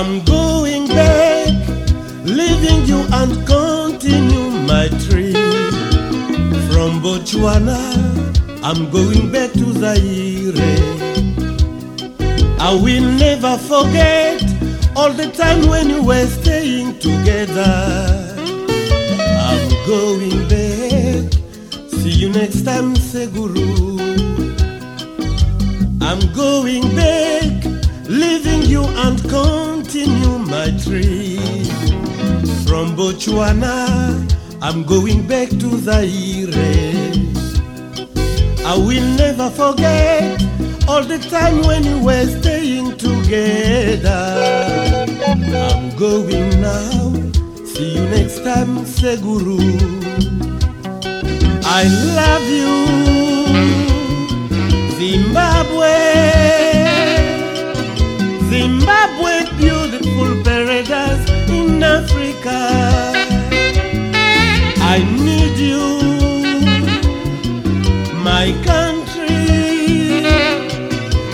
I'm going back, leaving you and continue my trip. From Botswana, I'm going back to Zaire. I will never forget all the time when we were staying together. I'm going back. See you next time, Seguru. I'm going back, leaving you and continue my trip. From Botswana, I'm going back to Zaire. I will never forget all the time when we were staying together. I'm going now. See you next time, Seguru. I love you, Zimbabwe. Zimbabwe, Africa. I need you, my country.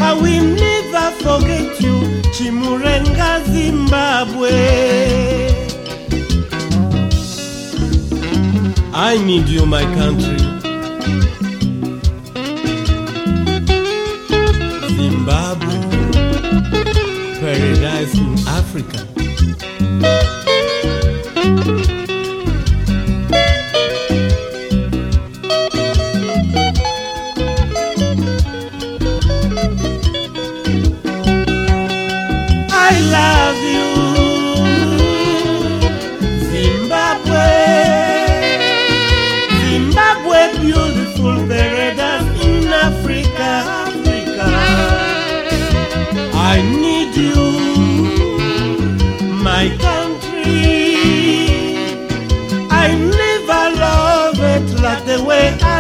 I will never forget you, Chimurenga, Zimbabwe. I need you, my country. Zimbabwe, beautiful paradise in Africa, Africa. I need you, my country. I never love it like the way I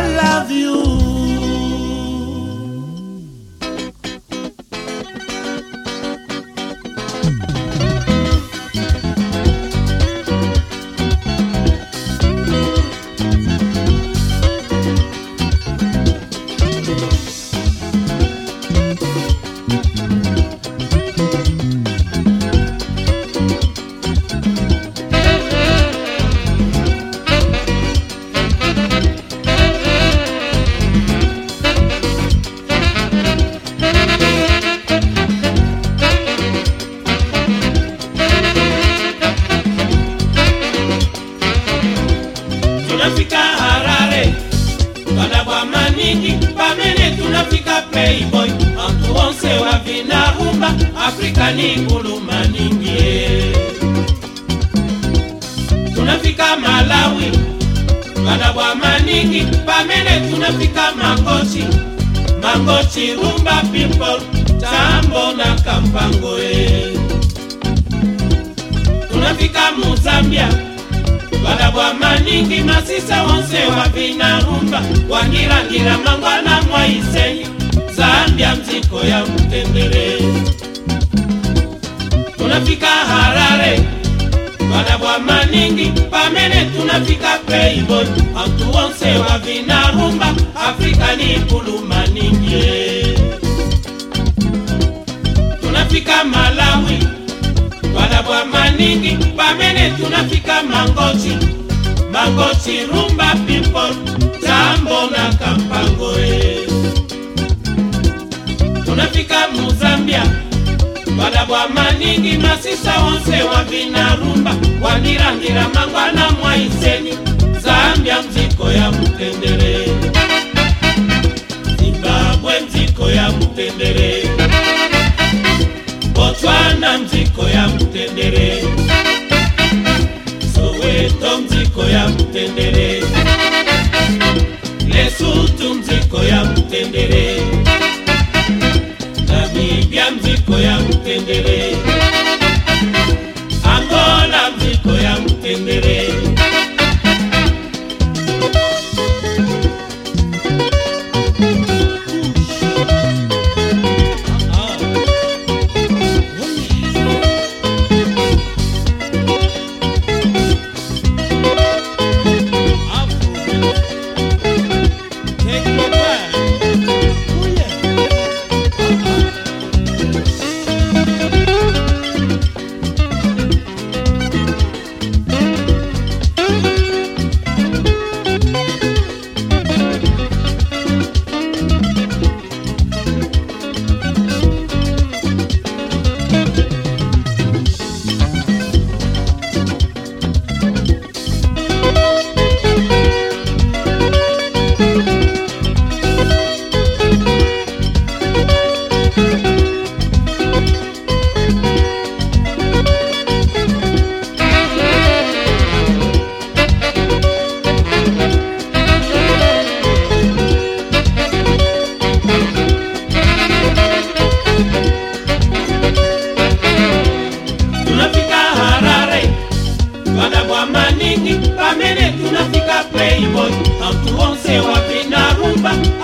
tunafika harare. Badabwa maningi pamene tunafika playboy antu onse wa vinarumba afrika ni ngulu maningi eh. tunafika malawi. Badabwa maningi pamene tunafika mangochi. Mangochi rumba people tambo na kampango eh. tunafika muzambia badabwa maningi masisa wonse wa vinarumba wangirangira mangwana mwa isenyi zambia mziko ya mtendere. Tunafika harare. Badabwa maningi pamene tunafika playboy antu wonse wa vinarumba afrika ni kulu maningi eh. tunafika malawi badabwa maningi pamene tunafika mangoti mangoti rumba people tambo na kampango e tunafika muzambia. Badabwa maningi masisa wonse wa vinarumba wanirangira mangwana mwa iseni zambia mziko ya mutendere. Zimbabwe mziko ya mutendere botswana mziko ya mutendere. Soweto mziko ya mutendere. Lesutu mziko ya mutendere. Namibia mziko ya mutendere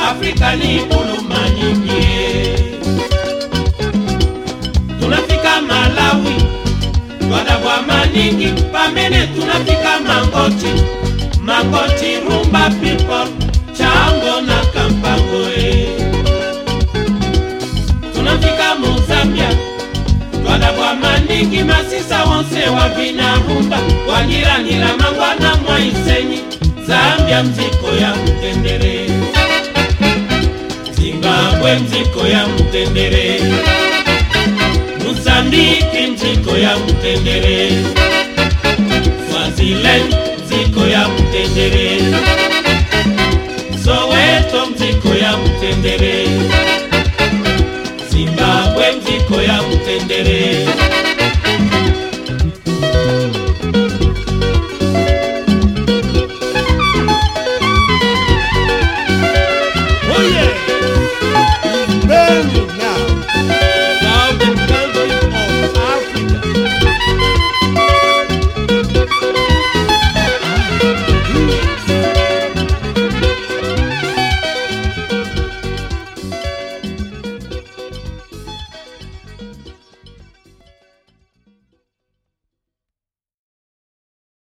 afrika ni bulumani nyingi. Tunafika malawi twadabwa maningi pamene tunafika mangoti. Mangoti rumba people chango na kampango e tunafika mozambia twadabwa maningi masisa wonse wavina rumba wangiranira mangwana mwaisenyi zambia mziko ya mtendere nzambwe nziko ya mutendere mozambiki nziko ya mutendere swaziland nziko ya mutendere soweto nziko ya mutendere zimbabwe nziko ya mutendere